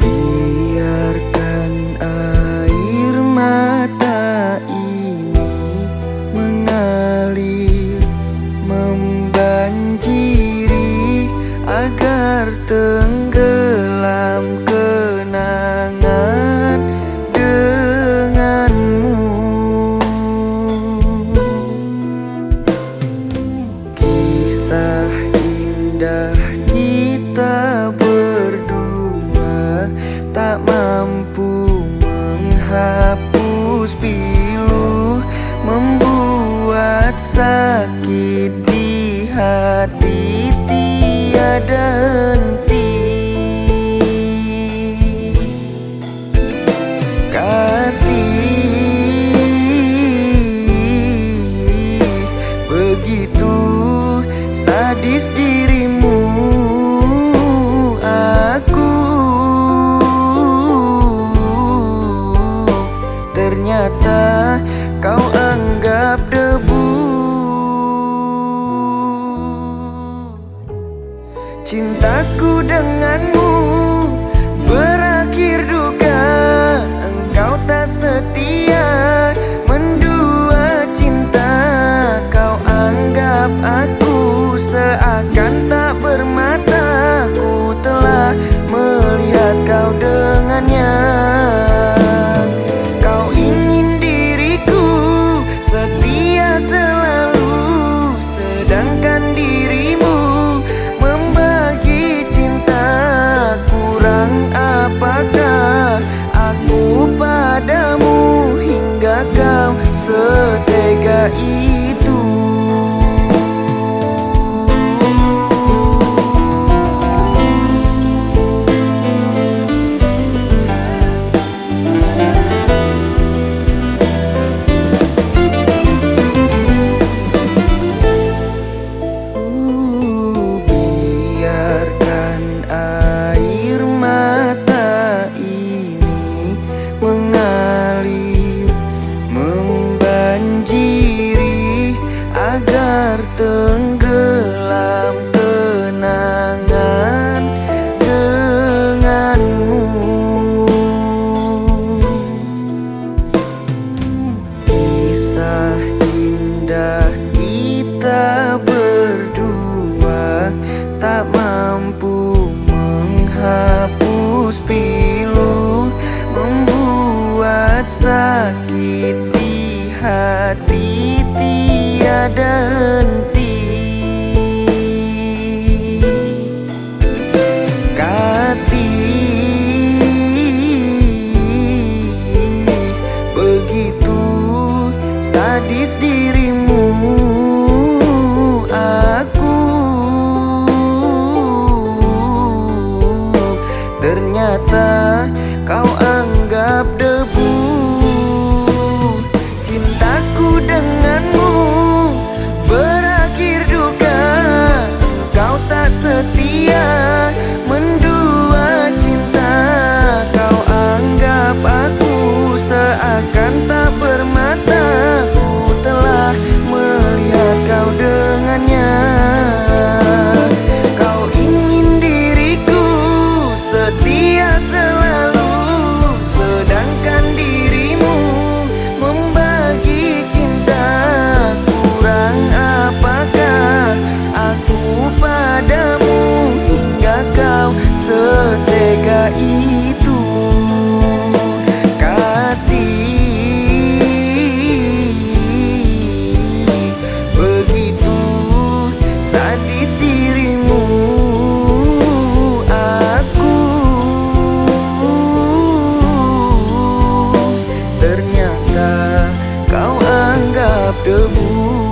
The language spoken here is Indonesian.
Biarkan air mata ini mengalir Membanjiri agar tenggelam kenangan denganmu. Kisah terus pilu membuat sakit di hati tiada henti. Kasih begitu sadis di cintaku denganmu. 一 tertenggelam kenangan denganmu. Kisah indah kita berdua tak mampu menghapus pilu Membuat sakit di hati. kasih Dirimu aku. Ternyata kau anggap debu